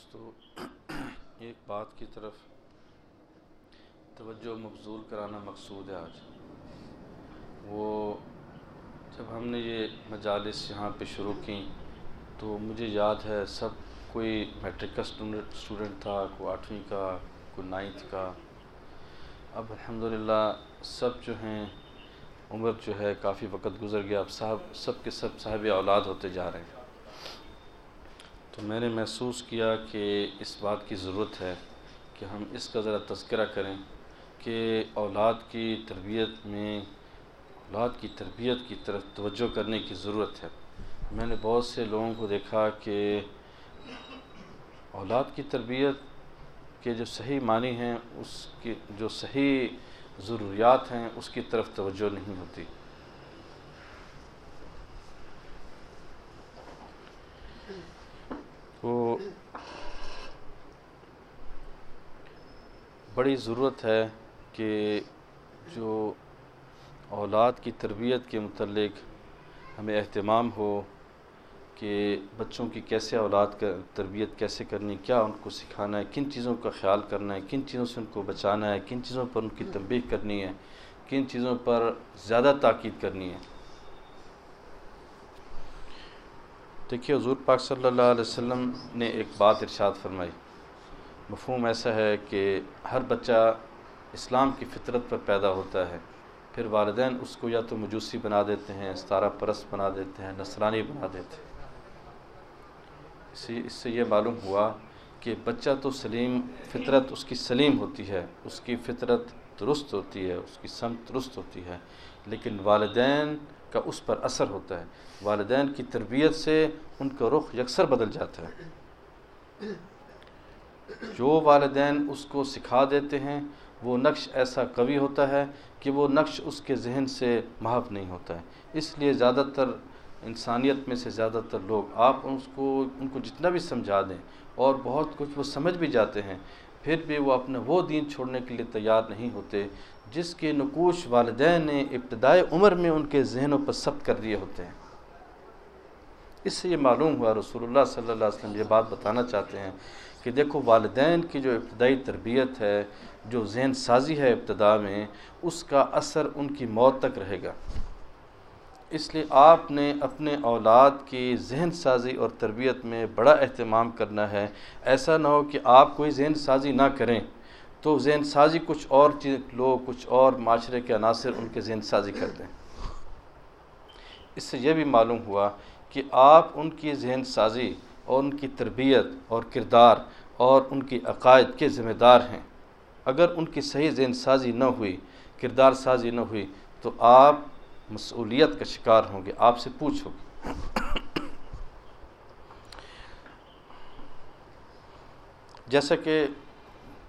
دوستو، ایک بات کی طرف توجہ مبزول کرانا مقصود ہے آج۔ وہ جب ہم نے یہ مجالس یہاں پہ شروع کی تو مجھے یاد ہے سب کوئی میٹرک کا اسٹوڈنٹ تھا، کوئی آٹھویں کا، کوئی نائنتھ کا۔ اب الحمدللہ سب جو ہیں، عمر جو ہے کافی وقت گزر گیا، اب صاحب، سب کے سب صاحب اولاد ہوتے جا رہے ہیں۔ تو میں نے محسوس کیا کہ اس بات کی ضرورت ہے کہ ہم اس کا ذرا تذکرہ کریں کہ اولاد کی تربیت میں، اولاد کی تربیت کی طرف توجہ کرنے کی ضرورت ہے۔ میں نے بہت سے لوگوں کو دیکھا کہ اولاد کی تربیت کے جو صحیح معنی ہیں، اس کی جو صحیح ضروریات ہیں، اس کی طرف توجہ نہیں ہوتی۔ تو بڑی ضرورت ہے کہ جو اولاد کی تربیت کے متعلق ہمیں اہتمام ہو کہ بچوں کی کیسے اولاد کا تربیت کیسے کرنی، کیا ان کو سکھانا ہے، کن چیزوں کا خیال کرنا ہے، کن چیزوں سے ان کو بچانا ہے، کن چیزوں پر ان کی تنبیہ کرنی ہے، کن چیزوں پر زیادہ تاکید کرنی ہے۔ دیکھیے حضور پاک صلی اللہ علیہ وسلم نے ایک بات ارشاد فرمائی۔ مفہوم ایسا ہے کہ ہر بچہ اسلام کی فطرت پر پیدا ہوتا ہے، پھر والدین اس کو یا تو مجوسی بنا دیتے ہیں، ستارہ پرست بنا دیتے ہیں، نصرانی بنا دیتے ہیں۔ اسی اس سے یہ معلوم ہوا کہ بچہ تو سلیم، فطرت اس کی سلیم ہوتی ہے، اس کی فطرت درست ہوتی ہے، اس کی سمت درست ہوتی ہے، لیکن والدین کا اس پر اثر ہوتا ہے۔ والدین کی تربیت سے ان کا رخ یکسر بدل جاتا ہے۔ جو والدین اس کو سکھا دیتے ہیں، وہ نقش ایسا قوی ہوتا ہے کہ وہ نقش اس کے ذہن سے محف نہیں ہوتا ہے۔ اس لیے زیادہ تر انسانیت میں سے زیادہ تر لوگ آپ اس کو، ان کو جتنا بھی سمجھا دیں اور بہت کچھ وہ سمجھ بھی جاتے ہیں، پھر بھی وہ اپنا وہ دین چھوڑنے کے لیے تیار نہیں ہوتے جس کے نقوش والدین نے ابتدائی عمر میں ان کے ذہنوں پر ثبت کر دیے ہوتے ہیں۔ اس سے یہ معلوم ہوا رسول اللہ صلی اللہ علیہ وسلم یہ بات بتانا چاہتے ہیں کہ دیکھو والدین کی جو ابتدائی تربیت ہے، جو ذہن سازی ہے ابتدا میں، اس کا اثر ان کی موت تک رہے گا۔ اس لیے آپ نے اپنے اولاد کی ذہن سازی اور تربیت میں بڑا اہتمام کرنا ہے۔ ایسا نہ ہو کہ آپ کوئی ذہن سازی نہ کریں۔ تو ذہن سازی کچھ اور چیز لوگ کچھ اور معاشرے کے عناصر ان کے ذہن سازی کر دیں اس سے یہ بھی معلوم ہوا کہ آپ ان کی ذہن سازی اور ان کی تربیت اور کردار اور ان کی عقائد کے ذمہ دار ہیں۔ اگر ان کی صحیح ذہن سازی نہ ہوئی، کردار سازی نہ ہوئی، تو آپ مسئولیت کا شکار ہوں گے، آپ سے پوچھو۔ گے جیسا کہ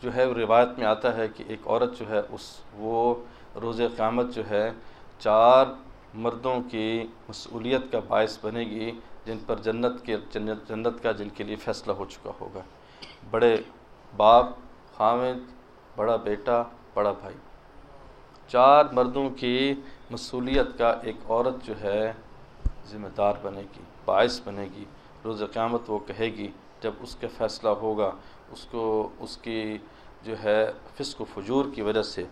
جو ہے روایت میں آتا ہے کہ ایک عورت جو ہے اس وہ روز قیامت جو ہے چار مردوں کی مسئولیت کا باعث بنے گی جن پر جنت کے جنت جنت کا جن کے لیے فیصلہ ہو چکا ہوگا۔ بڑے باپ، خامد، بڑا بیٹا، بڑا بھائی۔ چار مردوں کی مسئولیت کا ایک عورت جو ہے ذمہ دار بنے گی، باعث بنے گی۔ روز قیامت وہ کہے گی، جب اس کا فیصلہ ہوگا، اس کو، اس کی جو ہے فسق و فجور کی وجہ سے،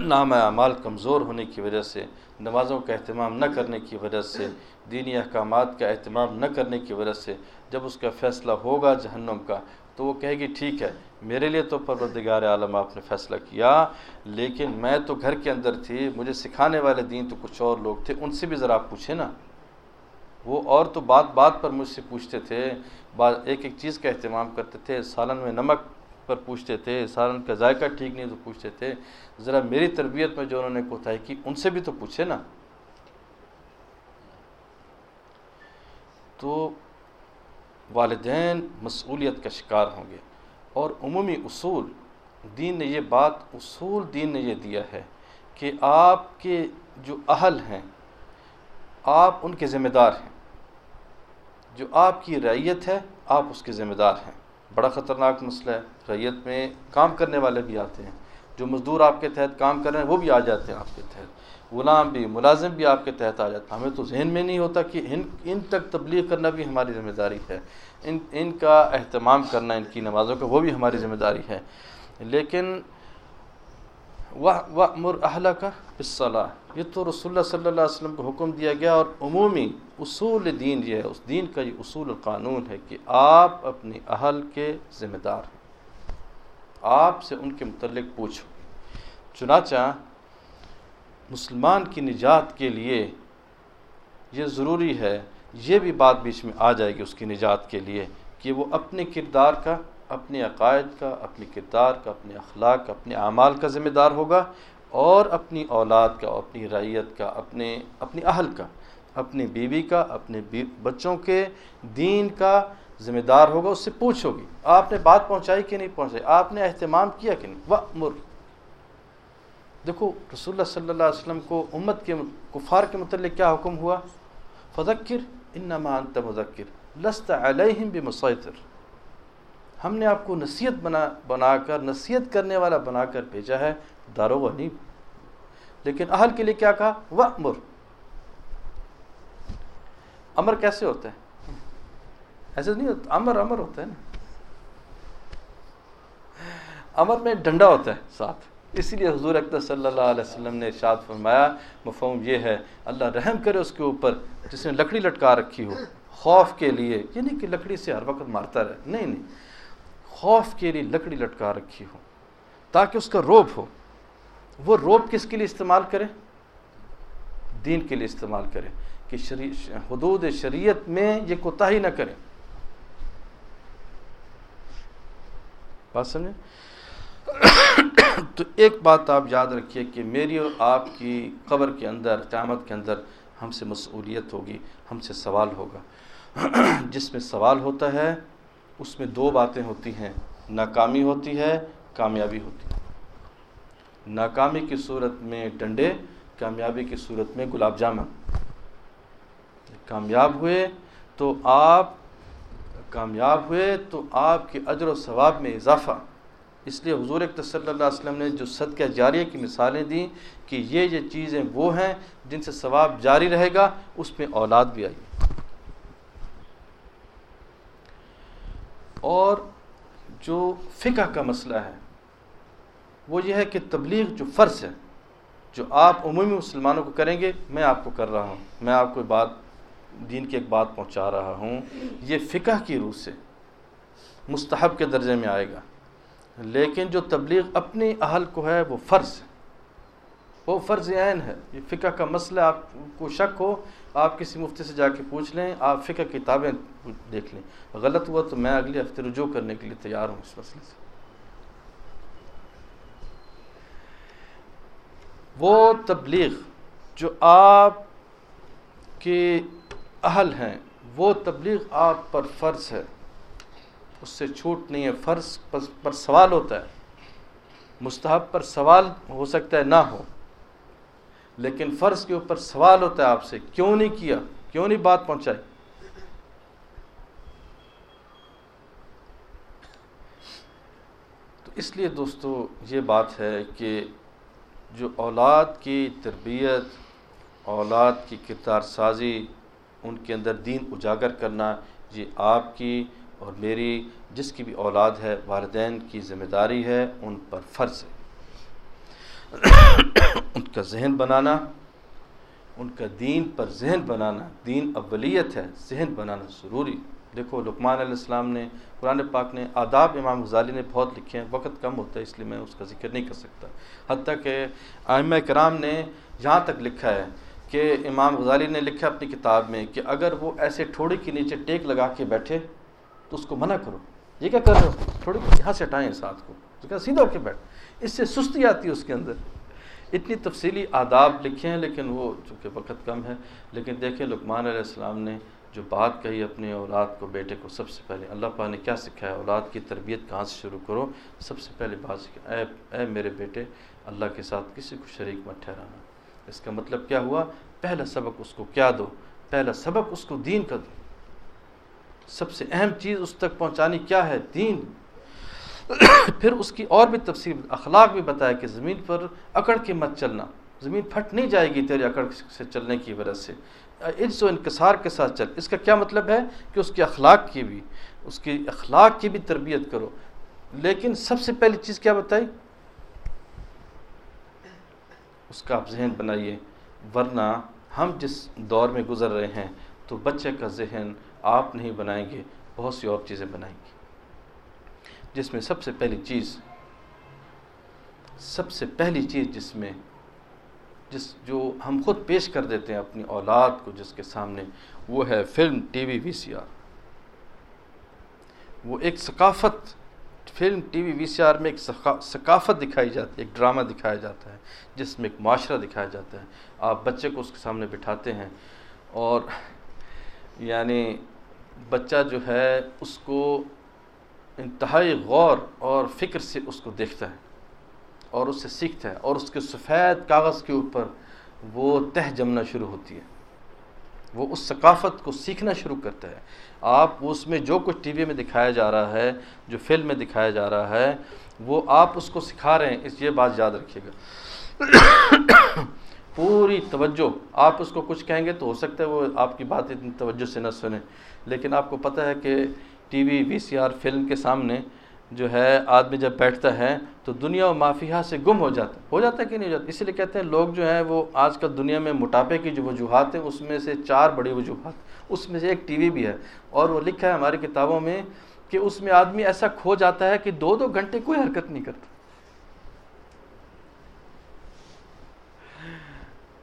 نام اعمال کمزور ہونے کی وجہ سے، نمازوں کا اہتمام نہ کرنے کی وجہ سے، دینی احکامات کا اہتمام نہ کرنے کی وجہ سے جب اس کا فیصلہ ہوگا جہنم کا، تو وہ کہے گی ٹھیک ہے، میرے لیے تو پروردگار عالم آپ نے فیصلہ کیا، لیکن میں تو گھر کے اندر تھی، مجھے سکھانے والے دین تو کچھ اور لوگ تھے، ان سے بھی ذرا آپ پوچھیں نا۔ وہ اور تو بات بات پر مجھ سے پوچھتے تھے ایک ایک چیز کا اہتمام کرتے تھے، سالن میں نمک پر پوچھتے تھے سالن کا ذائقہ ٹھیک نہیں تو پوچھتے تھے، ذرا میری تربیت میں جو انہوں نے کوتاہی کی، ان سے بھی تو پوچھے نا۔ تو والدین مسئولیت کا شکار ہوں گے۔ اور عمومی اصول، دین نے یہ بات، اصول دین نے یہ دیا ہے کہ آپ کے جو اہل ہیں، آپ ان کے ذمہ دار ہیں۔ جو آپ کی ریت ہے، آپ اس کے ذمہ دار ہیں۔ بڑا خطرناک مسئلہ ہے۔ ریت میں کام کرنے والے بھی آتے ہیں۔ جو مزدور آپ کے تحت کام کر رہے ہیں، وہ بھی آ جاتے ہیں آپ کے تحت۔ غلام بھی، ملازم بھی آپ کے تحت آ جاتا ہمیں تو ذہن میں نہیں ہوتا کہ ان ان تک تبلیغ کرنا بھی ہماری ذمہ داری ہے۔ ان ان کا اہتمام کرنا، ان کی نمازوں کا، وہ بھی ہماری ذمہ داری ہے۔ لیکن وہ و مر کا یہ تو رسول اللہ صلی اللہ علیہ وسلم کو حکم دیا گیا اور عمومی اصول دین یہ ہے، اس دین کا یہ اصول قانون ہے کہ آپ اپنی اہل کے ذمہ دار ہیں۔ آپ سے ان کے متعلق پوچھو۔ چنانچہ مسلمان کی نجات کے لیے یہ ضروری ہے، یہ بھی بات بیچ میں آ جائے گی اس کی نجات کے لیے کہ وہ اپنے کردار کا اپنے عقائد کا، اپنی کردار کا اپنے اخلاق کا اپنے اعمال کا ذمہ دار ہوگا اور اپنی اولاد کا، اپنی رعیت کا، اپنے، اپنی اہل کا، اپنی بیوی کا، اپنے بچوں کے دین کا ذمہ دار ہوگا، اس سے پوچھو گی، آپ نے بات پہنچائی کہ نہیں پہنچائی؟ آپ نے اہتمام کیا کہ نہیں؟ وہ مر دیکھو، رسول اللہ صلی اللہ علیہ وسلم کو امت کے، کفار کے متعلق کیا حکم ہوا؟ فذکر انما انت مذکر، لست علیہم بمسیطر. ہم نے آپ کو نصیحت بنا بنا کر، نصیحت کرنے والا بنا کر بھیجا ہے دارو نہیں لیکن اہل کے لیے کیا کہا؟ وہ امر امر کیسے ہوتا ہے ایسے نہیں ہوتا امر امر ہوتا ہے نا۔ امر میں ڈنڈا ہوتا ہے ساتھ۔ اسی لیے حضور اکتر صلی اللہ علیہ وسلم نے ارشاد فرمایا، مفہوم یہ ہے، اللہ رحم کرے اس کے اوپر جس نے لکڑی لٹکا رکھی ہو، خوف کے لیے یہ نہیں کہ لکڑی سے ہر وقت مارتا رہے۔ نہیں نہیں۔ خوف کے لیے لکڑی لٹکا رکھی ہو، تاکہ اس کا روب ہو۔ وہ روب کس کے لیے استعمال کرے؟ دین کے لیے استعمال کرے کہ شری حدود شریعت میں یہ کوتاہی نہ کرے۔ بات سمجھے؟ تو ایک بات آپ یاد رکھیے کہ میری اور آپ کی قبر کے اندر، قیامت کے اندر ہم سے مسئولیت ہوگی، ہم سے سوال ہوگا۔ جس میں سوال ہوتا ہے اس میں دو باتیں ہوتی ہیں۔ ناکامی ہوتی ہے، کامیابی ہوتی ہے۔ ناکامی کی صورت میں ڈنڈے، کامیابی کی صورت میں گلاب جامن۔ کامیاب ہوئے تو آپ، کامیاب ہوئے تو آپ کے اجر و ثواب میں اضافہ۔ اس لیے حضور اک صلی اللہ علیہ وسلم نے جو صدقہ جاریہ کی مثالیں دیں کہ یہ یہ چیزیں وہ ہیں جن سے ثواب جاری رہے گا، اس میں اولاد بھی آئی اور جو فقہ کا مسئلہ ہے، وہ یہ ہے کہ تبلیغ جو فرض ہے، جو آپ عمومی مسلمانوں کو کریں گے، میں آپ کو کر رہا ہوں۔ میں آپ کو بات، دین کی ایک بات پہنچا رہا ہوں۔ یہ فقہ کی روح سے مستحب کے درجے میں آئے گا۔ لیکن جو تبلیغ اپنی اہل کو ہے، وہ فرض ہے۔ وہ فرض عین ہے۔ یہ فقہ کا مسئلہ، آپ کو شک ہو آپ کسی مفتی سے جا کے پوچھ لیں، آپ فقہ کتابیں دیکھ لیں۔ غلط ہوا تو میں اگلے ہفتے رجوع کرنے کے لیے تیار ہوں اس مسئلے سے۔ وہ تبلیغ جو آپ کے اہل ہیں، وہ تبلیغ آپ پر فرض ہے۔ اس سے چھوٹ نہیں ہے، فرض پر سوال ہوتا ہے۔ مستحب پر سوال ہو سکتا ہے، نہ ہو۔ لیکن فرض کے اوپر سوال ہوتا ہے آپ سے، کیوں نہیں کیا؟ کیوں نہیں بات پہنچائی؟ تو اس لیے دوستو، یہ بات ہے کہ جو اولاد کی تربیت، اولاد کی کردار سازی، ان کے اندر دین اجاگر کرنا، یہ آپ کی اور میری جس کی بھی اولاد ہے، والدین کی ذمہ داری ہے، ان پر فرض ہے۔ ان کا ذہن بنانا، ان کا دین پر ذہن بنانا، دین اولیت ہے، ذہن بنانا ضروری دیکھو، لقمان علیہ السلام نے، قرآن پاک نے آداب امام غزالی نے بہت لکھے ہیں، وقت کم ہوتا ہے، اس لیے میں اس کا ذکر نہیں کر سکتا۔ حتیٰ کہ آئمہ کرام نے یہاں تک لکھا ہے کہ امام غزالی نے لکھا اپنی کتاب میں کہ اگر وہ ایسے ٹھوڑی کے نیچے ٹیک لگا کے بیٹھے تو اس کو منع کرو۔ یہ کیا کر رہے ہو؟ تھوڑی یہاں سے ہٹائیں ساتھ کو۔ کیا سیدھا ہو کے بیٹھ۔ اس سے سستی آتی ہے اس کے اندر۔ اتنی تفصیلی آداب لکھے ہیں، لیکن وہ چونکہ وقت کم ہے، لیکن دیکھیں لقمان علیہ السلام نے جو بات کہی اپنے اولاد کو، بیٹے کو، سب سے پہلے اللہ پاک نے کیا سکھایا؟ اولاد کی تربیت کہاں سے شروع کرو؟ سب سے پہلے بات سکھا اے اے میرے بیٹے، اللہ کے ساتھ کسی کو شریک مت ٹھہرانا۔ اس کا مطلب کیا ہوا؟ پہلا سبق اس کو کیا دو؟ پہلا سبق اس کو دین کا دو۔ سب سے اہم چیز اس تک پہنچانی کیا ہے؟ دین۔ پھر اس کی اور بھی تفصیل اخلاق بھی بتایا کہ زمین پر اکڑ کے مت چلنا، زمین پھٹ نہیں جائے گی تیرے اکڑ سے چلنے کی وجہ سے۔ عز و انکسار کے ساتھ چل۔ اس کا کیا مطلب ہے؟ کہ اس کے اخلاق کی بھی، اس کی اخلاق کی بھی تربیت کرو۔ لیکن سب سے پہلی چیز کیا بتائی؟ اس کا آپ ذہن بنائیے۔ ورنہ ہم جس دور میں گزر رہے ہیں تو بچے کا ذہن آپ نہیں بنائیں گے، بہت سی اور چیزیں بنائیں گے جس میں سب سے پہلی چیز، سب سے پہلی چیز جس میں، جس جو ہم خود پیش کر دیتے ہیں اپنی اولاد کو جس کے سامنے، وہ ہے film T V V C R. وہ ایک ثقافت، film T V V C R میں ایک ثقافت دکھائی جاتی ہے، ایک ڈرامہ دکھایا جاتا ہے، جس میں ایک معاشرہ دکھایا جاتا ہے۔ آپ بچے کو اس کے سامنے بٹھاتے ہیں اور یعنی بچہ جو ہے، اس کو انتہائی غور اور فکر سے اس کو دیکھتا ہے اور اس سے سیکھتا ہے اور اس کے سفید کاغذ کے اوپر وہ تہ جمنا شروع ہوتی ہے۔ وہ اس ثقافت کو سیکھنا شروع کرتا ہے۔ آپ اس میں جو کچھ ٹی وی میں دکھایا جا رہا ہے، جو فلم میں دکھایا جا رہا ہے، وہ آپ اس کو سکھا رہے ہیں۔ اس یہ بات یاد رکھیے گا۔ پوری توجہ۔ آپ اس کو کچھ کہیں گے تو ہو سکتا ہے وہ آپ کی بات اتنی توجہ سے نہ سنیں، لیکن آپ کو پتہ ہے کہ T V V C R, film کے سامنے جو ہے آدمی جب بیٹھتا ہے تو دنیا و مافیہ سے گم ہو جاتا ہے۔ ہو جاتا ہے کہ نہیں ہو جاتا؟ اسی لیے کہتے ہیں لوگ جو ہیں وہ آج کل دنیا میں موٹاپے کی جو وجوہات ہیں، اس میں سے چار بڑی وجوہات اس میں سے ایک ٹی وی بھی ہے۔ اور وہ لکھا ہے ہماری کتابوں میں کہ اس میں آدمی ایسا کھو جاتا ہے کہ دو دو گھنٹے کوئی حرکت نہیں کرتا۔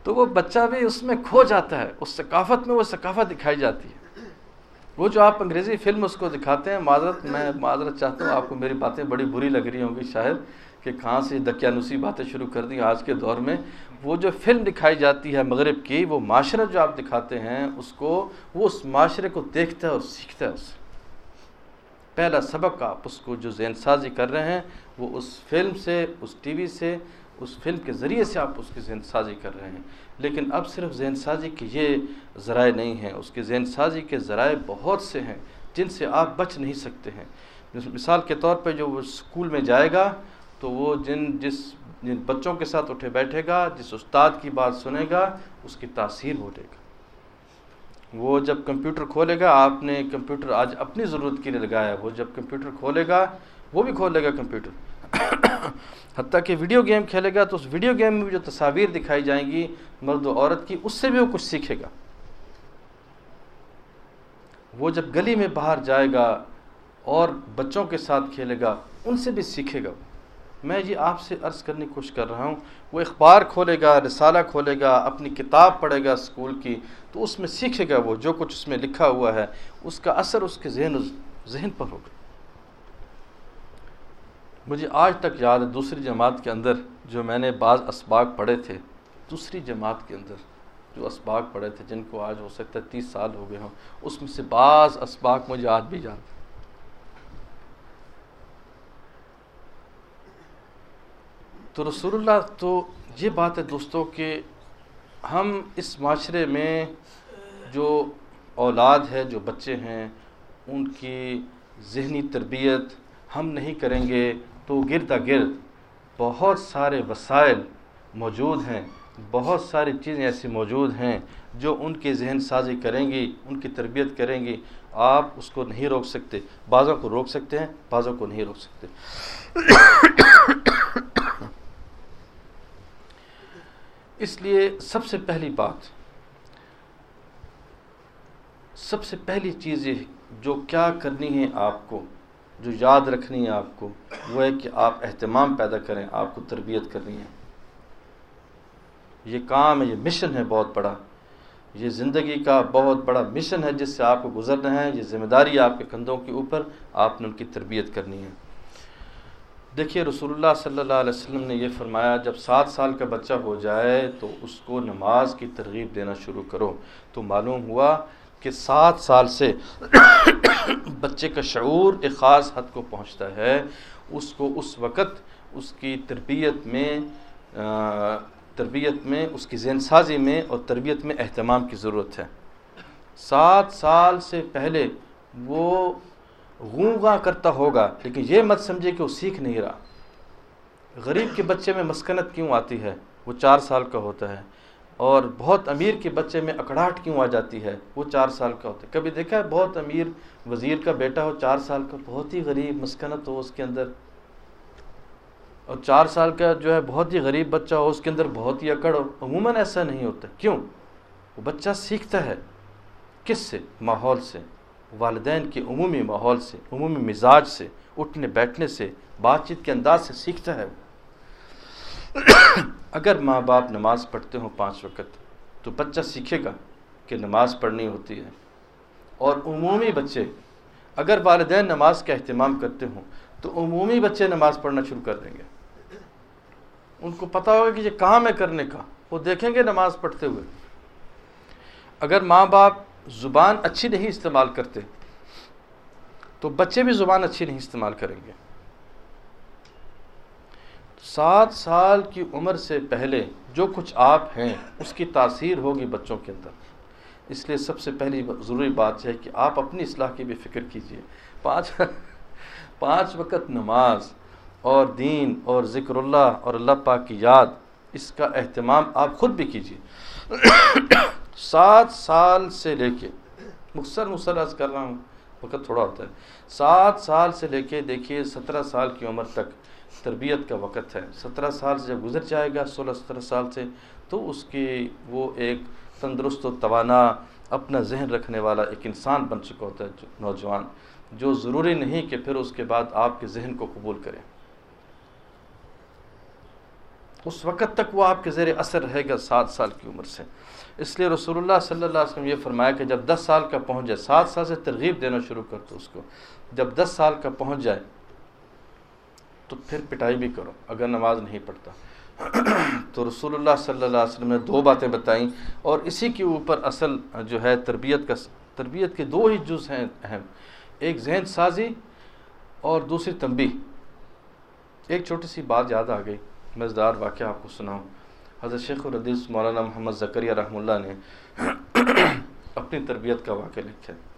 تو وہ بچہ بھی اس میں کھو جاتا ہے۔ اس ثقافت میں وہ ثقافت دکھائی جاتی ہے۔ وہ جو آپ انگریزی فلم اس کو دکھاتے ہیں، معذرت، میں معذرت چاہتا ہوں، آپ کو میری باتیں بڑی بری لگ رہی ہوں گی شاید کہ کہاں سے دقیانوسی باتیں شروع کر دیں آج کے دور میں۔ وہ جو فلم دکھائی جاتی ہے مغرب کی، وہ معاشرہ جو آپ دکھاتے ہیں، اس کو، وہ اس معاشرے کو دیکھتا ہے اور سیکھتا ہے اس۔ پہلا سبق آپ اس کو جو ذہن سازی کر رہے ہیں، وہ اس فلم سے، اس ٹی وی سے اس فلم کے ذریعے سے آپ اس کی ذہن سازی کر رہے ہیں۔ لیکن اب صرف ذہن سازی کے یہ ذرائع نہیں ہیں، اس کے ذہن سازی کے ذرائع بہت سے ہیں جن سے آپ بچ نہیں سکتے ہیں۔ مثال کے طور پہ جو وہ اسکول میں جائے گا تو وہ جن جس جن بچوں کے ساتھ اٹھے بیٹھے گا، جس استاد کی بات سنے گا، اس کی تاثیر ہو گا۔ وہ جب کمپیوٹر کھولے گا، آپ نے کمپیوٹر آج اپنی ضرورت کے لیے لگایا وہ جب کمپیوٹر کھولے گا، وہ بھی کھولے گا کمپیوٹر۔ حتیٰ کہ ویڈیو گیم کھیلے گا تو اس ویڈیو گیم میں بھی جو تصاویر دکھائی جائیں گی مرد و عورت کی، اس سے بھی وہ کچھ سیکھے گا۔ وہ جب گلی میں باہر جائے گا اور بچوں کے ساتھ کھیلے گا، ان سے بھی سیکھے گا۔ میں یہ آپ سے عرض کرنے کی کوشش کر رہا ہوں، وہ اخبار کھولے گا، رسالہ کھولے گا، اپنی کتاب پڑھے گا اسکول کی، تو اس میں سیکھے گا وہ جو کچھ اس میں لکھا ہوا ہے۔ اس کا اثر اس کے ذہن ذہن پر ہوگا۔ مجھے آج تک یاد ہے دوسری جماعت کے اندر جو میں نے بعض اسباق پڑھے تھے، دوسری جماعت کے اندر جو اسباق پڑھے تھے، جن کو آج ہو سکتا ہے تیس سال ہو گئے ہوں، اس میں سے بعض اسباق مجھے آج بھی یاد تو رسول اللہ، تو یہ بات ہے دوستوں کہ ہم اس معاشرے میں جو اولاد ہے، جو بچے ہیں، ان کی ذہنی تربیت ہم نہیں کریں گے تو گرد گرد بہت سارے وسائل موجود ہیں، بہت ساری چیزیں ایسی موجود ہیں جو ان کی ذہن سازی کریں گی، ان کی تربیت کریں گی۔ آپ اس کو نہیں روک سکتے۔ بعضوں کو روک سکتے ہیں، بعضوں کو نہیں روک سکتے۔ اس لیے سب سے پہلی بات، سب سے پہلی چیز یہ جو کیا کرنی ہے آپ کو جو یاد رکھنی ہے آپ کو، وہ ہے کہ آپ اہتمام پیدا کریں، آپ کو تربیت کرنی ہے۔ یہ کام ہے، یہ مشن ہے بہت بڑا۔ یہ زندگی کا بہت بڑا مشن ہے، جس سے آپ کو گزرنا ہے۔ یہ ذمہ داری آپ کے کندھوں کے اوپر آپ نے ان کی تربیت کرنی ہے۔ دیکھیے، رسول اللہ صلی اللہ علیہ وسلم نے یہ فرمایا، جب سات سال کا بچہ ہو جائے تو اس کو نماز کی ترغیب دینا شروع کرو۔ تو معلوم ہوا کہ سات سال سے بچے کا شعور ایک خاص حد کو پہنچتا ہے، اس کو اس وقت اس کی تربیت میں تربیت میں، اس کی ذہن سازی میں اور تربیت میں اہتمام کی ضرورت ہے۔ سات سال سے پہلے وہ غونگا کرتا ہوگا، لیکن یہ مت سمجھے کہ وہ سیکھ نہیں رہا۔ غریب کے بچے میں مسکنت کیوں آتی ہے؟ وہ چار سال کا ہوتا ہے۔ اور بہت امیر کے بچے میں اکڑاہٹ کیوں آ جاتی ہے؟ وہ چار سال کا ہوتا ہے۔ کبھی دیکھا ہے بہت امیر وزیر کا بیٹا ہو، چار سال کا، بہت ہی غریب، مسکنت ہو اس کے اندر۔ اور چار سال کا جو ہے بہت ہی غریب بچہ ہو، اس کے اندر بہت ہی اکڑ ہو۔ عموماً ایسا نہیں ہوتا۔ کیوں؟ وہ بچہ سیکھتا ہے۔ کس سے؟ ماحول سے۔ والدین کے عمومی ماحول سے، عمومی مزاج سے، اٹھنے بیٹھنے سے، بات چیت کے انداز سے سیکھتا ہے وہ۔ اگر ماں باپ نماز پڑھتے ہوں پانچ وقت، تو بچہ سیکھے گا کہ نماز پڑھنی ہوتی ہے۔ اور عمومی بچے، اگر والدین نماز کا اہتمام کرتے ہوں، تو عمومی بچے نماز پڑھنا شروع کر دیں گے۔ ان کو پتہ ہوگا کہ یہ کام ہے کرنے کا، وہ دیکھیں گے نماز پڑھتے ہوئے۔ اگر ماں باپ زبان اچھی نہیں استعمال کرتے، تو بچے بھی زبان اچھی نہیں استعمال کریں گے۔ سات سال کی عمر سے پہلے جو کچھ آپ ہیں، اس کی تاثیر ہوگی بچوں کے اندر۔ اس لیے سب سے پہلی ضروری بات ہے کہ آپ اپنی اصلاح کی بھی فکر کیجیے۔ پانچ پانچ وقت نماز اور دین اور ذکر اللہ اور اللہ پاک کی یاد، اس کا اہتمام آپ خود بھی کیجیے سات سال سے لے کے، مختصر مسرز کر رہا ہوں، وقت تھوڑا ہوتا ہے۔ سات سال سے لے کے دیکھیے، سترہ سال کی عمر تک تربیت کا وقت ہے۔ سترہ سال سے جب گزر جائے گا، سولہ سترہ سال سے، تو اس کی وہ ایک تندرست و توانا اپنا ذہن رکھنے والا ایک انسان بن چکا ہوتا ہے نوجوان۔ جو ضروری نہیں کہ پھر اس کے بعد آپ کے ذہن کو قبول کریں اس وقت تک وہ آپ کے زیر اثر رہے گا سات سال کی عمر سے۔ اس لیے رسول اللہ صلی اللہ علیہ وسلم یہ فرمایا کہ جب دس سال کا پہنچ جائے، سات سال سے ترغیب دینا شروع کر دو اس کو۔ جب دس سال کا پہنچ جائے تو پھر پٹائی بھی کرو، اگر نماز نہیں پڑھتا۔ تو رسول اللہ صلی اللہ علیہ وسلم نے دو باتیں بتائیں، اور اسی کے اوپر اصل جو ہے تربیت کا، تربیت کے دو ہی جز ہیں، اہم۔ ایک ذہن سازی اور دوسری تنبی ایک چھوٹی سی بات یاد آ گئی مزدار واقعہ آپ کو سناؤں۔ حضرت شیخ الردیس مولانا محمد زکریہ رحمہ اللہ نے اپنی تربیت کا واقعہ لکھا ہے۔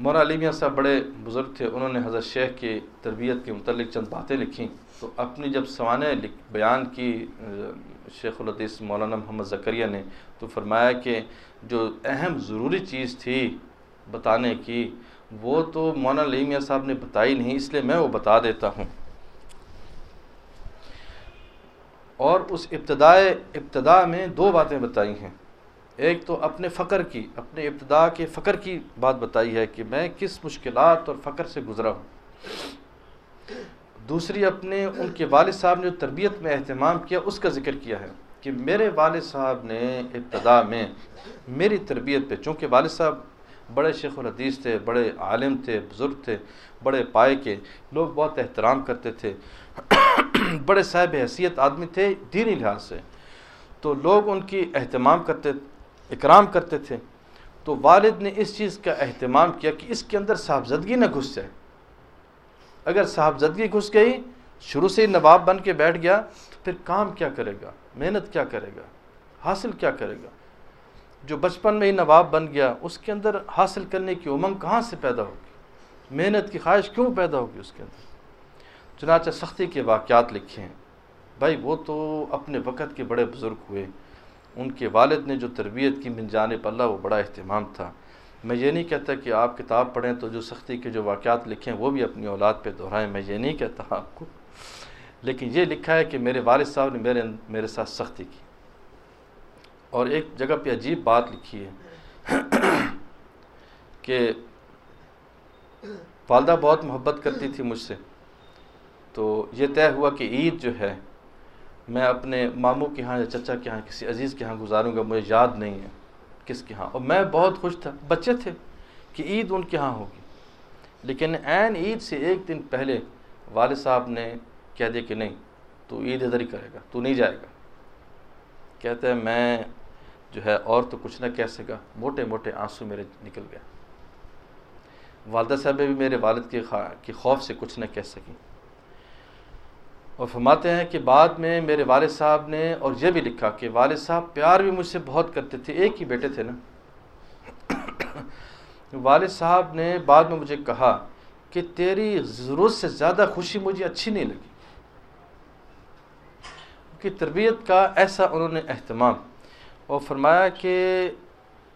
مولانا علی میاں صاحب بڑے بزرگ تھے، انہوں نے حضرت شیخ کی تربیت کے متعلق چند باتیں لکھیں۔ تو اپنی جب سوانح بیان کی، شیخ الردیس مولانا محمد زکریہ نے، تو فرمایا کہ جو اہم ضروری چیز تھی بتانے کی، وہ تو مولانا علی میاں صاحب نے بتائی نہیں، اس لیے میں وہ بتا دیتا ہوں۔ اور اس ابتدائے، ابتدا میں دو باتیں بتائی ہیں۔ ایک تو اپنے فقر کی، اپنے ابتدا کے فقر کی بات بتائی ہے کہ میں کس مشکلات اور فقر سے گزرا ہوں۔ دوسری، اپنے ان کے والد صاحب نے جو تربیت میں اہتمام کیا، اس کا ذکر کیا ہے کہ میرے والد صاحب نے ابتدا میں میری تربیت پہ، چونکہ والد صاحب بڑے شیخ الحدیث تھے، بڑے عالم تھے، بزرگ تھے، بڑے پائے کے لوگ بہت احترام کرتے تھے، بڑے صاحب حیثیت آدمی تھے دینی لحاظ سے۔ تو لوگ ان کی اہتمام کرتے اکرام کرتے تھے، تو والد نے اس چیز کا اہتمام کیا کہ اس کے اندر صاحبزدگی نہ گھس جائے۔ اگر صاحبزدگی گھس گئی، شروع سے ہی نواب بن کے بیٹھ گیا، پھر کام کیا کرے گا؟ محنت کیا کرے گا؟ حاصل کیا کرے گا؟ جو بچپن میں ہی نواب بن گیا، اس کے اندر حاصل کرنے کی امنگ کہاں سے پیدا ہوگی؟ محنت کی خواہش کیوں پیدا ہوگی اس کے اندر؟ چنانچہ سختی کے واقعات لکھے ہیں۔ بھائی، وہ تو اپنے وقت کے بڑے بزرگ ہوئے۔ ان کے والد نے جو تربیت کی من جانب اللہ وہ بڑا اہتمام تھا۔ میں یہ نہیں کہتا کہ آپ کتاب پڑھیں تو جو سختی کے جو واقعات لکھیں وہ بھی اپنی اولاد پہ دہرائیں، میں یہ نہیں کہتا آپ کو۔ لیکن یہ لکھا ہے کہ میرے والد صاحب نے میرے میرے ساتھ سختی کی۔ اور ایک جگہ پہ عجیب بات لکھی ہے کہ والدہ بہت محبت کرتی تھی مجھ سے۔ تو یہ طے ہوا کہ عید جو ہے میں اپنے ماموں کے ہاں یا چچا کے ہاں کسی عزیز کے ہاں گزاروں گا، مجھے یاد نہیں ہے کس کے ہاں۔ اور میں بہت خوش تھا۔ بچے تھے کہ عید ان کے ہاں ہوگی۔ لیکن عین عید سے ایک دن پہلے والد صاحب نے کہہ دیا کہ نہیں، تو عید ادھر ہی کرے گا، تو نہیں جائے گا۔ کہتے ہیں میں جو ہے اور تو کچھ نہ کہہ سکا، موٹے موٹے آنسو میرے نکل گیا والدہ صاحب بھی میرے والد کے خوف سے کچھ نہ کہہ سکیں۔ اور فرماتے ہیں کہ بعد میں میرے والد صاحب نے، اور یہ بھی لکھا کہ والد صاحب پیار بھی مجھ سے بہت کرتے تھے، ایک ہی بیٹے تھے نا۔ والد صاحب نے بعد میں مجھے کہا کہ تیری ضرورت سے زیادہ خوشی مجھے اچھی نہیں لگی۔ کی تربیت کا ایسا انہوں نے اہتمام۔ اور فرمایا کہ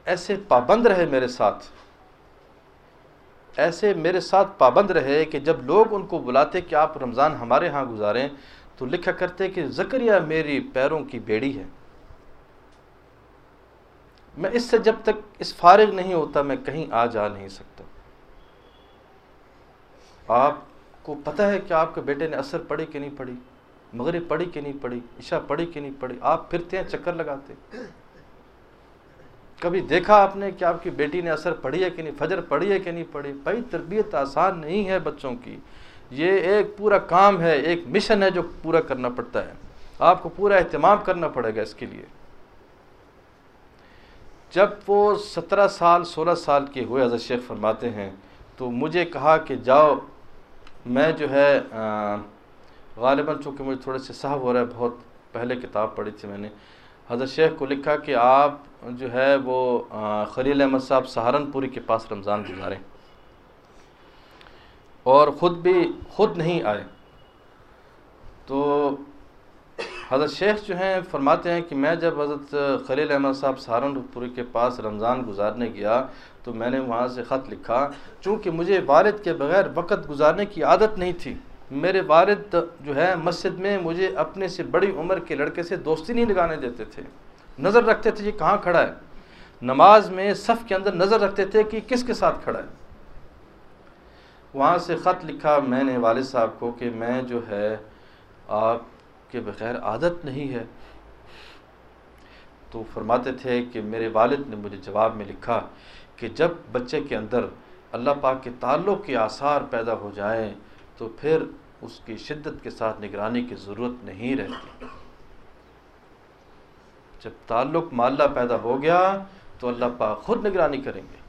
ایسے پابند رہے میرے ساتھ۔ ایسے میرے ساتھ پابند رہے کہ جب لوگ ان کو بلاتے کہ آپ رمضان ہمارے ہاں گزاریں، تو لکھا کرتے کہ زکریہ میری پیروں کی بیڑی ہے۔ میں اس سے جب تک اس فارغ نہیں ہوتا، میں کہیں آ جا نہیں سکتا۔ آپ کو پتہ ہے کہ آپ کے بیٹے نے اثر پڑی کہ نہیں پڑی، مغرب پڑی کہ نہیں پڑی، عشاء پڑی کہ نہیں پڑی، آپ پھرتے ہیں، چکر لگاتے کبھی دیکھا آپ نے کہ آپ کی بیٹی نے اثر پڑھی ہے کہ نہیں؟ فجر پڑھی ہے کہ نہیں پڑھی بھائی، تربیت آسان نہیں ہے بچوں کی۔ یہ ایک پورا کام ہے، ایک مشن ہے جو پورا کرنا پڑتا ہے۔ آپ کو پورا اہتمام کرنا پڑے گا اس کے لیے۔ جب وہ سترہ سال، سولہ سال کے ہوئے، حضرت شیخ فرماتے ہیں، تو مجھے کہا کہ جاؤ، میں جو ہے غالباً چونکہ مجھے تھوڑے سے صاحب ہو رہا ہے بہت پہلے کتاب پڑھی تھی میں نے۔ حضرت شیخ کو لکھا کہ آپ جو ہے وہ خلیل احمد صاحب سہارنپوری کے پاس رمضان گزاریں اور خود بھی خود نہیں آئے۔ تو حضرت شیخ جو ہیں فرماتے ہیں کہ میں جب حضرت خلیل احمد صاحب سہارنپوری کے پاس رمضان گزارنے گیا تو میں نے وہاں سے خط لکھا۔ چونکہ مجھے والد کے بغیر وقت گزارنے کی عادت نہیں تھی میرے والد جو ہے مسجد میں مجھے اپنے سے بڑی عمر کے لڑکے سے دوستی نہیں لگانے دیتے تھے۔ نظر رکھتے تھے یہ کہاں کھڑا ہے۔ نماز میں صف کے اندر نظر رکھتے تھے کہ کس کے ساتھ کھڑا ہے۔ وہاں سے خط لکھا میں نے والد صاحب کو کہ میں جو ہے آپ کے بغیر عادت نہیں ہے۔ تو فرماتے تھے کہ میرے والد نے مجھے جواب میں لکھا کہ جب بچے کے اندر اللہ پاک کے تعلق کے آثار پیدا ہو جائیں تو پھر اس کی شدت کے ساتھ نگرانی کی ضرورت نہیں رہتی۔ جب تعلق ماللہ پیدا ہو گیا تو اللہ پاک خود نگرانی کریں گے۔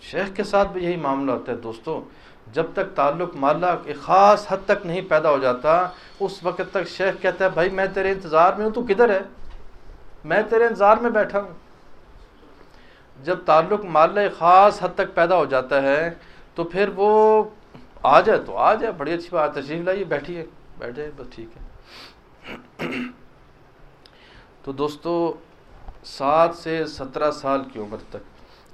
شیخ کے ساتھ بھی یہی معاملہ ہوتا ہے دوستو۔ جب تک تعلق مالا ایک خاص حد تک نہیں پیدا ہو جاتا، اس وقت تک شیخ کہتا ہے، بھائی، میں تیرے انتظار میں ہوں، تو کدھر ہے؟ میں تیرے انتظار میں بیٹھا ہوں۔ جب تعلق مالا ایک خاص حد تک پیدا ہو جاتا ہے، تو پھر وہ آ جائے تو آ جائے، بڑی اچھی بات تشریف لائیے، بیٹھیے، بیٹھ جائے بس ٹھیک ہے۔ تو دوستو، سات سے سترہ سال کی عمر تک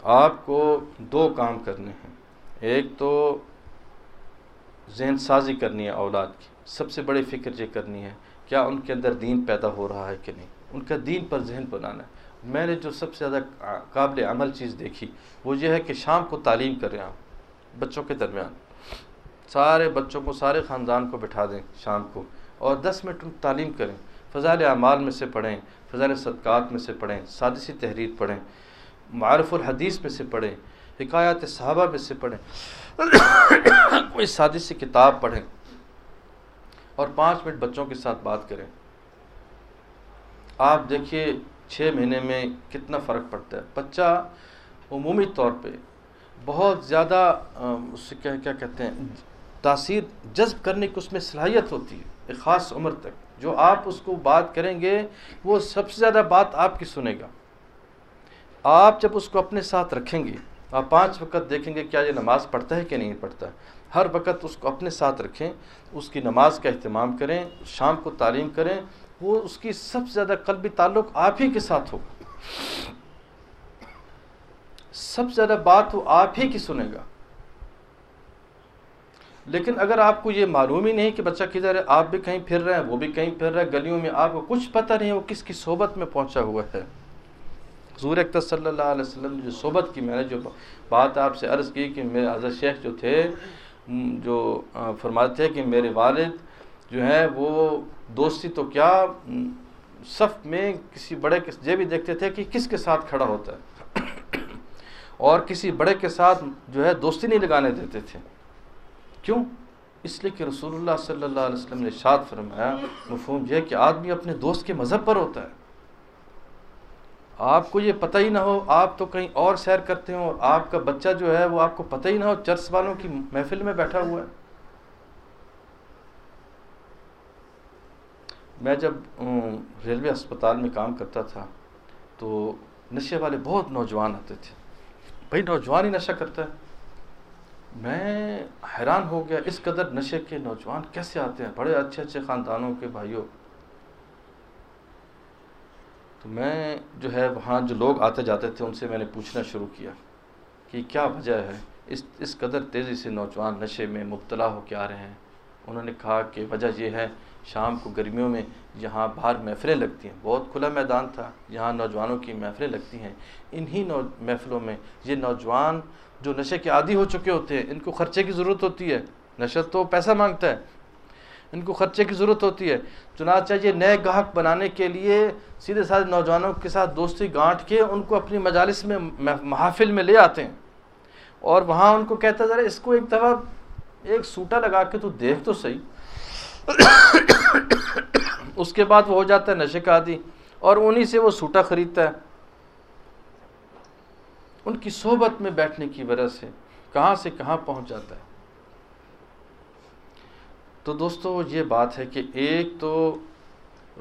آپ کو دو کام کرنے ہیں۔ ایک تو ذہن سازی کرنی ہے اولاد کی۔ سب سے بڑی فکر یہ کرنی ہے، کیا ان کے اندر دین پیدا ہو رہا ہے کہ نہیں؟ ان کا دین پر ذہن بنانا ہے۔ میں نے جو سب سے زیادہ قابل عمل چیز دیکھی، وہ یہ ہے کہ شام کو تعلیم کر رہے ہیں بچوں کے درمیان۔ سارے بچوں کو، سارے خاندان کو بٹھا دیں شام کو، اور دس منٹ تعلیم کریں۔ فضائل اعمال میں سے پڑھیں، فضائل صدقات میں سے پڑھیں، سادسی تحریر پڑھیں معرف الحدیث میں سے پڑھیں، حکایات صحابہ میں سے پڑھیں، کوئی سادی سی کتاب پڑھیں، اور پانچ منٹ بچوں کے ساتھ بات کریں۔ آپ دیکھیے چھ مہینے میں کتنا فرق پڑتا ہے؟ بچہ عمومی طور پہ بہت زیادہ اس سے کیا کیا کہتے ہیں، تاثیر جذب کرنے کی اس میں صلاحیت ہوتی ہے، ایک خاص عمر تک۔ جو آپ اس کو بات کریں گے، وہ سب سے زیادہ بات آپ کی سنے گا۔ آپ جب اس کو اپنے ساتھ رکھیں گے، آپ پانچ وقت دیکھیں گے کیا یہ نماز پڑھتا ہے کہ نہیں پڑھتا۔ ہر وقت اس کو اپنے ساتھ رکھیں، اس کی نماز کا اہتمام کریں، شام کو تعلیم کریں وہ اس کی سب سے زیادہ قلبی تعلق آپ ہی کے ساتھ ہوگا۔ سب سے زیادہ بات وہ آپ ہی کی سنے گا۔ لیکن اگر آپ کو یہ معلوم ہی نہیں کہ بچہ کدھر ہے، آپ بھی کہیں پھر رہے ہیں، وہ بھی کہیں پھر رہے ہیں، گلیوں میں آپ کو کچھ پتہ نہیں وہ کس کی صحبت میں پہنچا ہوا ہے۔ حضور اکتر صلی اللہ علیہ وسلم جو صحبت کی، میں نے جو بات آپ سے عرض کی کہ میرے حضرت شیخ جو تھے، جو فرماتے تھے کہ میرے والد جو ہیں، وہ دوستی تو کیا صف میں کسی بڑے یہ بھی دیکھتے تھے کہ کس کے ساتھ کھڑا ہوتا ہے۔ اور کسی بڑے کے ساتھ جو ہے دوستی نہیں لگانے دیتے تھے۔ کیوں؟ اس لیے کہ رسول اللہ صلی اللہ علیہ وسلم نے شاد فرمایا، مفہوم یہ کہ آدمی اپنے دوست کے مذہب پر ہوتا ہے۔ آپ کو یہ پتہ ہی نہ ہو، آپ تو کہیں اور سیر کرتے ہوں اور آپ کا بچہ جو ہے وہ آپ کو پتہ ہی نہ ہو، چرس والوں کی محفل میں بیٹھا ہوا ہے۔ میں جب ریلوے اسپتال میں کام کرتا تھا، تو نشے والے بہت نوجوان آتے تھے۔ بھائی، نوجوان ہی نشہ کرتا ہے۔ میں حیران ہو گیا، اس قدر نشے کے نوجوان کیسے آتے ہیں؟ بڑے اچھے اچھے خاندانوں کے بھائیوں۔ تو میں جو ہے، وہاں جو لوگ آتے جاتے تھے، ان سے میں نے پوچھنا شروع کیا کہ کیا وجہ ہے؟ اس اس قدر تیزی سے نوجوان نشے میں مبتلا ہو کے آ رہے ہیں۔ انہوں نے کہا کہ وجہ یہ ہے شام کو گرمیوں میں یہاں باہر محفلیں لگتی ہیں۔ بہت کھلا میدان تھا، یہاں نوجوانوں کی محفلیں لگتی ہیں۔ انہی نو، محفلوں میں یہ نوجوان جو نشے کے عادی ہو چکے ہوتے ہیں، ان کو خرچے کی ضرورت ہوتی ہے۔ نشہ تو پیسہ مانگتا ہے، ان کو خرچے کی ضرورت ہوتی ہے۔ چنانچہ یہ نئے گاہک بنانے کے لیے سیدھے سادھے نوجوانوں کے ساتھ دوستی گانٹ کے ان کو اپنی مجالس میں محافل میں لے آتے ہیں۔ اور وہاں ان کو کہتا ذرا اس کو ایک دفعہ ایک سوٹا لگا کے تو دیکھ تو صحیح۔ اس کے بعد وہ ہو جاتا ہے نشے کا عادی اور انہی سے وہ سوٹا خریدتا ہے۔ ان کی صحبت میں بیٹھنے کی وجہ سے کہاں سے کہاں پہنچ جاتا ہے۔ تو دوستو، یہ بات ہے کہ ایک تو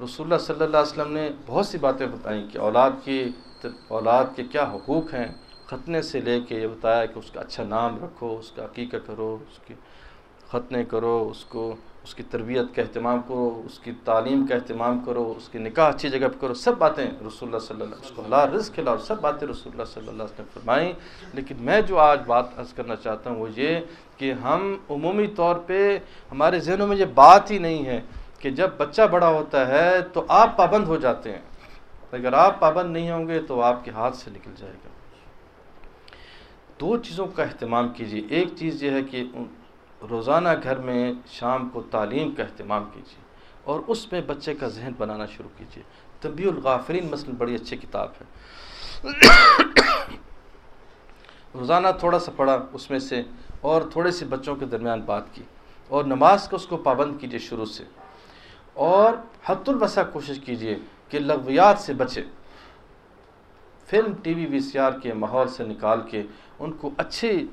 رسول اللہ صلی اللہ علیہ وسلم نے بہت سی باتیں بتائیں کہ اولاد کی اولاد کے کیا حقوق ہیں۔ ختنے سے لے کے یہ بتایا کہ اس کا اچھا نام رکھو، اس کا عقیقہ کرو اس کی ختنے کرو، اس کو، اس کی تربیت کا اہتمام کرو، اس کی تعلیم کا اہتمام کرو، اس کی نکاح اچھی جگہ پہ کرو، سب باتیں رسول اللہ صلی اللہ علیہ وسلم حلال رزق کھلاؤ، سب باتیں رسول اللہ صلی اللہ علیہ وسلم فرمائیں۔ لیکن میں جو آج بات عرض کرنا چاہتا ہوں وہ یہ کہ ہم عمومی طور پہ ہمارے ذہنوں میں یہ بات ہی نہیں ہے کہ جب بچہ بڑا ہوتا ہے تو آپ پابند ہو جاتے ہیں۔ اگر آپ پابند نہیں ہوں گے تو آپ کے ہاتھ سے نکل جائے گا۔ دو چیزوں کا اہتمام کیجیے۔ ایک چیز یہ ہے کہ روزانہ گھر میں شام کو تعلیم کا اہتمام کیجیے اور اس میں بچے کا ذہن بنانا شروع کیجیے۔ طبی الغافرین مثلاً بڑی اچھی کتاب ہے۔ روزانہ تھوڑا سا پڑھا اس میں سے اور تھوڑے سے بچوں کے درمیان بات کی اور نماز کو اس کو پابند کیجیے شروع سے۔ اور حت البسا کوشش کیجیے کہ لغویات سے بچے۔ Film, T V V C R کے ماحول سے نکال کے ان کو اچھی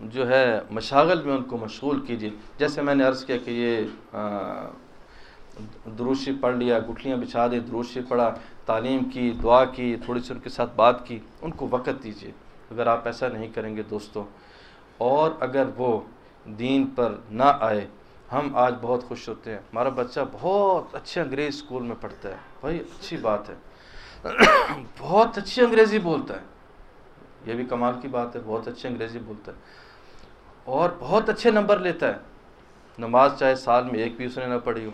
جو ہے مشاغل میں ان کو مشغول کیجیے۔ جیسے میں نے عرض کیا کہ یہ دروشی پڑھ لیا، گٹھلیاں بچھا دی دروشی پڑھا، تعلیم کی، دعا کی، تھوڑی سی ان کے ساتھ بات کی، ان کو وقت دیجیے۔ اگر آپ ایسا نہیں کریں گے دوستوں اور اگر وہ دین پر نہ آئے، ہم آج بہت خوش ہوتے ہیں۔ ہمارا بچہ بہت اچھے انگریز اسکول میں پڑھتا ہے۔ بھائی، اچھی بات ہے۔ بہت اچھی انگریزی بولتا ہے۔ یہ بھی کمال کی بات ہے، بہت اچھی انگریزی بولتا ہے۔ اور بہت اچھے نمبر لیتا ہے۔ نماز چاہے سال میں ایک بھی اس نے نہ پڑھی ہو۔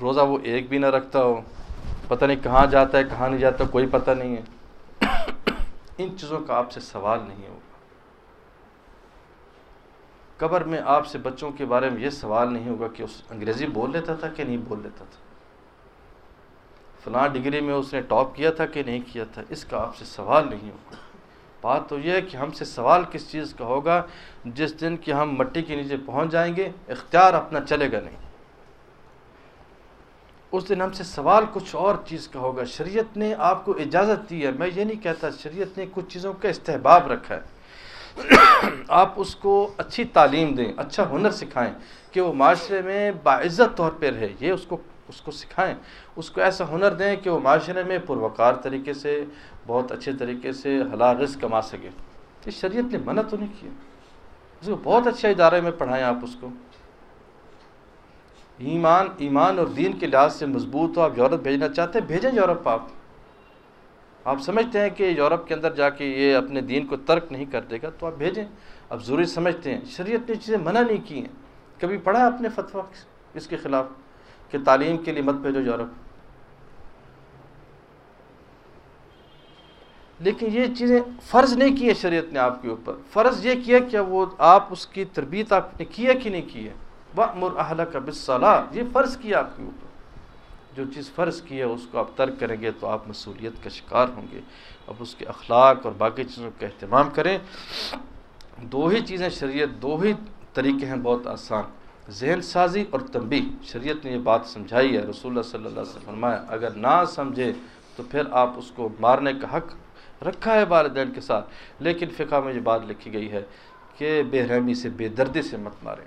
روزہ وہ ایک بھی نہ رکھتا ہو۔ پتہ نہیں کہاں جاتا ہے، کہاں نہیں جاتا، کوئی پتہ نہیں ہے۔ ان چیزوں کا آپ سے سوال نہیں ہوگا۔ قبر میں آپ سے بچوں کے بارے میں یہ سوال نہیں ہوگا کہ اس انگریزی بول لیتا تھا کہ نہیں بول لیتا تھا۔ فلاں ڈگری میں اس نے ٹاپ کیا تھا کہ نہیں کیا تھا؟ اس کا آپ سے سوال نہیں ہوگا۔ بات تو یہ ہے کہ ہم سے سوال کس چیز کا ہوگا؟ جس دن کہ ہم مٹی کے نیچے پہنچ جائیں گے، اختیار اپنا چلے گا نہیں۔ اس دن ہم سے سوال کچھ اور چیز کا ہوگا۔ شریعت نے آپ کو اجازت دی ہے۔ میں یہ نہیں کہتا شریعت نے کچھ چیزوں کا استحباب رکھا ہے۔ آپ اس کو اچھی تعلیم دیں اچھا ہنر سکھائیں کہ وہ معاشرے میں باعزت طور پہ رہے۔ یہ اس کو اس کو سکھائیں، اس کو ایسا ہنر دیں کہ وہ معاشرے میں پروکار طریقے سے، بہت اچھے طریقے سے حلال رزق کما سکے۔ اس شریعت نے منع تو نہیں کیا۔ اس کو بہت اچھے ادارے میں پڑھائیں آپ اس کو۔ ایمان ایمان اور دین کے لحاظ سے مضبوط ہو، آپ یورپ بھیجنا چاہتے ہیں، بھیجیں یورپ آپ۔ آپ سمجھتے ہیں کہ یورپ کے اندر جا کے یہ اپنے دین کو ترک نہیں کر دے گا، تو آپ بھیجیں۔ آپ ضروری سمجھتے ہیں، شریعت نے چیزیں منع نہیں کی ہیں۔ کبھی پڑھا اپنے فتویٰ اس کے خلاف؟ کہ تعلیم کے لیے مت بھیجو یورپ لیکن یہ چیزیں فرض نہیں کی ہے شریعت نے آپ کے اوپر۔ فرض یہ کیا کہ وہ آپ اس کی تربیت آپ نے کیا کہ نہیں کی ہے؟ وہ اہل کا بصلاح یہ فرض کیا آپ کے اوپر۔ جو چیز فرض کی ہے اس کو آپ ترک کریں گے تو آپ مصولیت کا شکار ہوں گے۔ اب اس کے اخلاق اور باقی چیزوں کا اہتمام کریں۔ دو ہی چیزیں شریعت، دو ہی طریقے ہیں بہت آسان۔ ذہن سازی اور تنبی شریعت نے یہ بات سمجھائی ہے۔ رسول اللہ صلی اللہ علیہ وسلم فرمایا، اگر نہ سمجھے تو پھر آپ اس کو مارنے کا حق رکھا ہے والدین کے ساتھ۔ لیکن فقہ میں یہ بات لکھی گئی ہے کہ بے رحمی سے بے دردی سے مت ماریں۔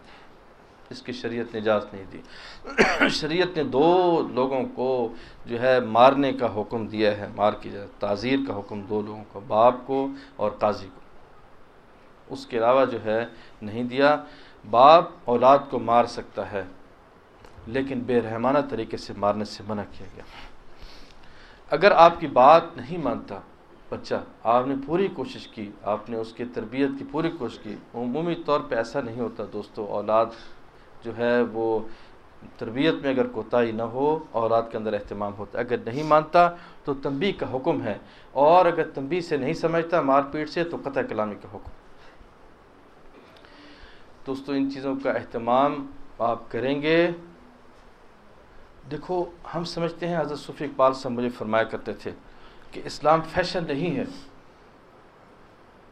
اس کی شریعت نے اجازت نہیں دی۔ شریعت نے دو لوگوں کو جو ہے مارنے کا حکم دیا ہے۔ مار کی جائے، تعزیر کا حکم دو لوگوں کو، باپ کو اور قاضی کو۔ اس کے علاوہ جو ہے نہیں دیا۔ باپ اولاد کو مار سکتا ہے، لیکن بے رحمانہ طریقے سے مارنے سے منع کیا گیا۔ اگر آپ کی بات نہیں مانتا، بچہ، آپ نے پوری کوشش کی، آپ نے اس کی تربیت کی پوری کوشش کی، عمومی طور پہ ایسا نہیں ہوتا دوستو، اولاد جو ہے وہ تربیت میں اگر کوتاہی نہ ہو، اولاد کے اندر اہتمام ہوتا اگر نہیں مانتا تو تنبیہ کا حکم ہے، اور اگر تنبیہ سے نہیں سمجھتا، مار پیٹ سے، تو قطع کلامی کا حکم۔ دوستو ان چیزوں کا اہتمام آپ کریں گے۔ دیکھو، ہم سمجھتے ہیں، حضرت صوفی اقبال صاحب مجھے فرمایا کرتے تھے کہ اسلام فیشن نہیں ہے۔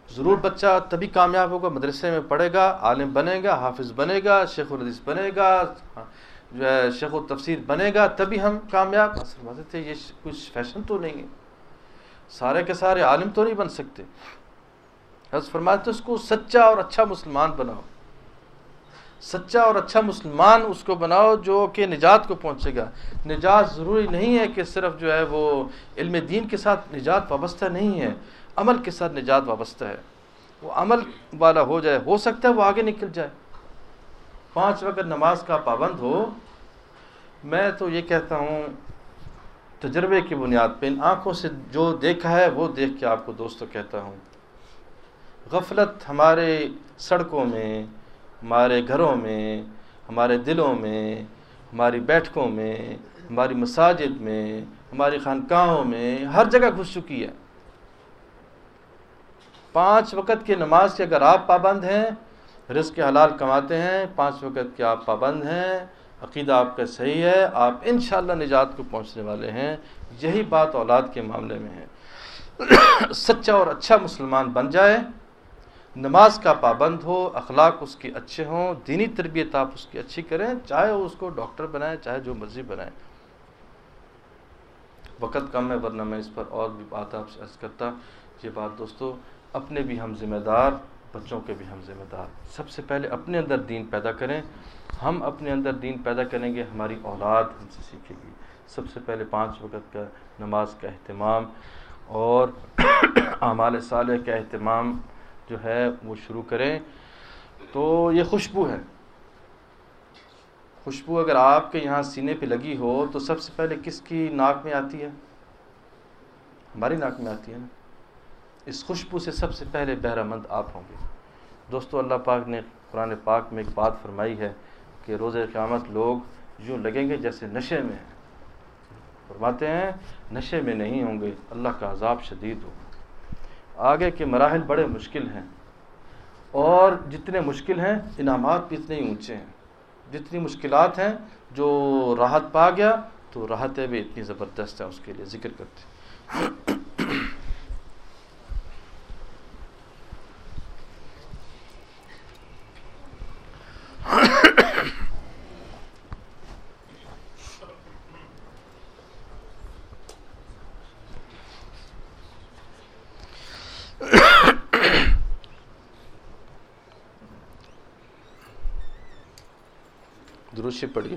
ضرور بچہ تبھی کامیاب ہوگا، مدرسے میں پڑھے گا، عالم بنے گا، حافظ بنے گا، شیخ الحدیث بنے گا، جو ہے، شیخ التفسیر بنے گا، تبھی ہم کامیاب۔ فرماتے تھے یہ کچھ فیشن تو نہیں ہے۔ سارے کے سارے عالم تو نہیں بن سکتے۔ حضرت فرماتے تھے، اس کو سچا اور اچھا مسلمان بناؤ۔ سچا اور اچھا مسلمان اس کو بناؤ جو کہ نجات کو پہنچے گا۔ نجات ضروری نہیں ہے کہ صرف جو ہے وہ علم دین کے ساتھ نجات وابستہ نہیں ہے، عمل کے ساتھ نجات وابستہ ہے۔ وہ عمل والا ہو جائے، ہو سکتا ہے وہ آگے نکل جائے۔ پانچ وقت نماز کا پابند ہو۔ میں تو یہ کہتا ہوں، تجربے کی بنیاد پہ ان آنکھوں سے جو دیکھا ہے، وہ دیکھ کے آپ کو دوستوں کہتا ہوں۔ غفلت ہمارے سڑکوں میں ہمارے گھروں میں، ہمارے دلوں میں، ہماری بیٹھکوں میں، ہماری مساجد میں، ہماری خانقاہوں میں ہر جگہ گھس چکی ہے۔ پانچ وقت کی نماز کے اگر آپ پابند ہیں، رزق حلال کماتے ہیں، پانچ وقت کے آپ پابند ہیں، عقیدہ آپ کا صحیح ہے، آپ انشاءاللہ نجات کو پہنچنے والے ہیں۔ یہی بات اولاد کے معاملے میں ہے۔ سچا اور اچھا مسلمان بن جائے۔ نماز کا پابند ہو، اخلاق اس کے اچھے ہوں، دینی تربیت آپ اس کی اچھی کریں، چاہے اس کو ڈاکٹر بنائیں، چاہے جو مرضی بنائیں۔ وقت کم ہے، ورنہ میں اس پر اور بھی بات آپ سے عرض کرتا یہ بات دوستو، اپنے بھی ہم ذمہ دار، بچوں کے بھی ہم ذمہ دار۔ سب سے پہلے اپنے اندر دین پیدا کریں۔ ہم اپنے اندر دین پیدا کریں گے، ہماری اولاد ہم سے سیکھے گی۔ سب سے پہلے پانچ وقت کا نماز کا اہتمام اور اعمال صالح کا اہتمام جو ہے وہ شروع کریں تو یہ خوشبو ہے۔ خوشبو اگر آپ کے یہاں سینے پہ لگی ہو تو سب سے پہلے کس کی ناک میں آتی ہے؟ ہماری ناک میں آتی ہے نا۔ اس خوشبو سے سب سے پہلے بہرہ مند آپ ہوں گے۔ دوستو، اللہ پاک نے قرآن پاک میں ایک بات فرمائی ہے کہ روز قیامت لوگ یوں لگیں گے جیسے نشے میں ہیں۔ فرماتے ہیں، نشے میں نہیں ہوں گے، اللہ کا عذاب شدید ہوگا۔ آگے کے مراحل بڑے مشکل ہیں۔ اور جتنے مشکل ہیں، انعامات بھی اتنے ہی اونچے ہیں۔ جتنی مشکلات ہیں، جو راحت پا گیا، تو راحتیں بھی اتنی زبردست ہیں، اس کے لیے ذکر کرتے شپ پڑھی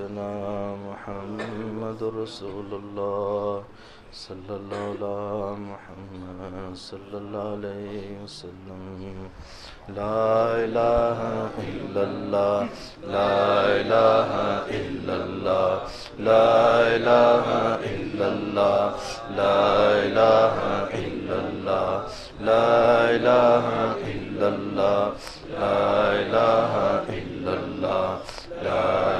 سيدنا محمد رسول الله صلى الله على محمد صلى الله عليه وسلم. لا إله إلا الله، لا إله إلا الله، لا إله إلا الله، لا إله إلا الله، لا إله إلا الله، لا إله إلا الله، لا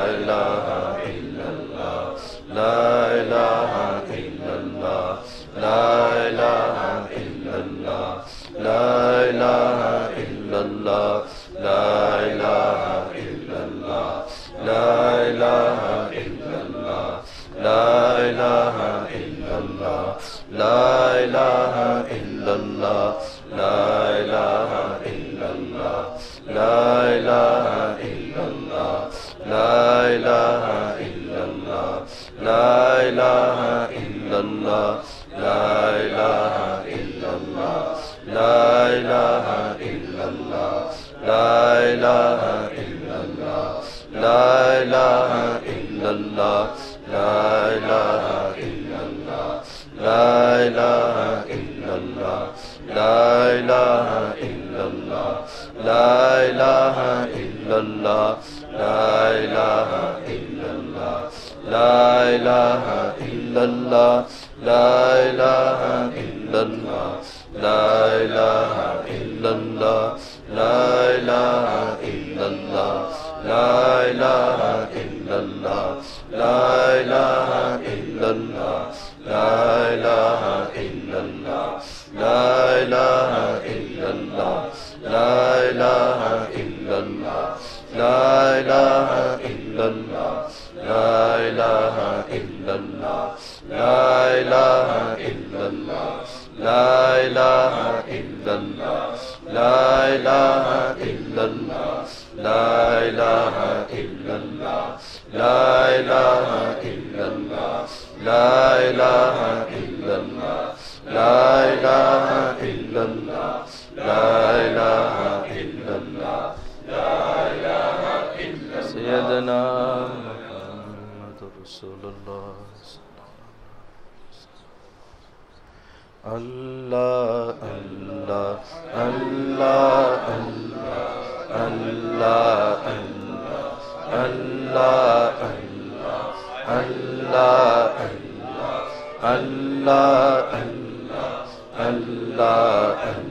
لا إله إلا الله. لا إله إلا الله. لا إله لا الہ الا اللہ لا الہ الا اللہ سیدنا محمد رسول اللہ اللہ اللہ اللہ اللہ اللہ اللہ اللہ اللہ اللہ اللہ اللہ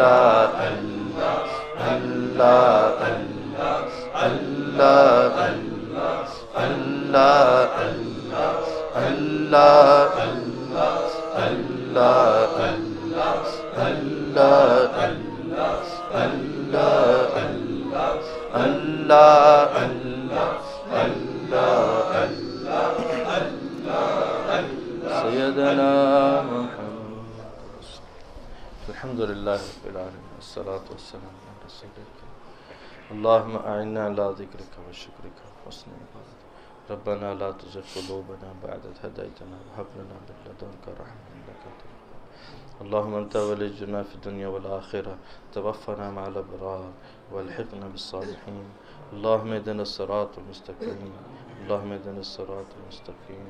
اللہ اللہ اللہ اللہ اللہ اللہ سيدنا الحمد لله رب العالمين والصلاة والسلام على رسول الله اللهم أعنا على ذكرك وشكرك وحسن عبادتك ربنا لا تزغ قلوبنا بعد إذ هديتنا وهب لنا من لدنك رحمة إنك أنت الوهاب اللهم أنت ولينا في الدنيا والآخرة توفنا مع الأبرار والحقنا بالصالحين اللهم اهدنا الصراط المستقيم اللهم اهدنا الصراط المستقيم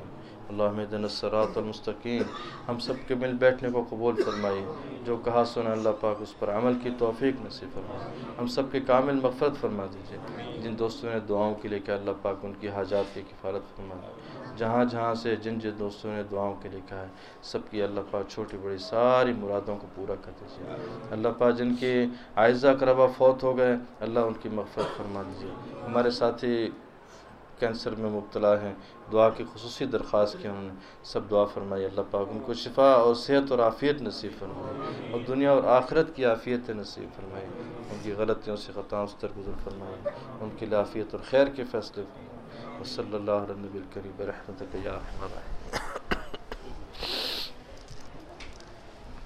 اللهم اهدنا الصراط المستقيم ہم سب کے مل بیٹھنے کو قبول فرمائیے۔ جو کہا سنا اللہ پاک، اس پر عمل کی توفیق نصیب فرمائے۔ ہم سب کے کامل مغفرت فرما دیجیے۔ جن دوستوں نے دعاؤں کے لیے کہ اللہ پاک ان کی حاجات کی کفالت فرمائے۔ جہاں جہاں سے جن جن دوستوں نے دعاؤں کے لکھا ہے، سب کی اللہ پاک چھوٹی بڑی ساری مرادوں کو پورا کر دیجیے۔ اللہ پاک جن کے عائزہ کربا فوت ہو گئے، اللہ ان کی مغفرت فرما دیجیے۔ ہمارے ساتھی کینسر میں مبتلا ہیں۔ دعا کی خصوصی درخواست کی انہوں نے۔ سب دعا فرمائی اللہ پاک ان کو شفا اور صحت اور عافیت نصیب فرمائی اور دنیا اور آخرت کی عافیت نصیب فرمائی ان کی غلطیوں سے خطاؤں سے درگزر فرمائی ان کی آفیت اور خیر کے فیصلے فرمائے۔ وصلی اللہ علیہ نبی الکریم برحمتک یا رحمہ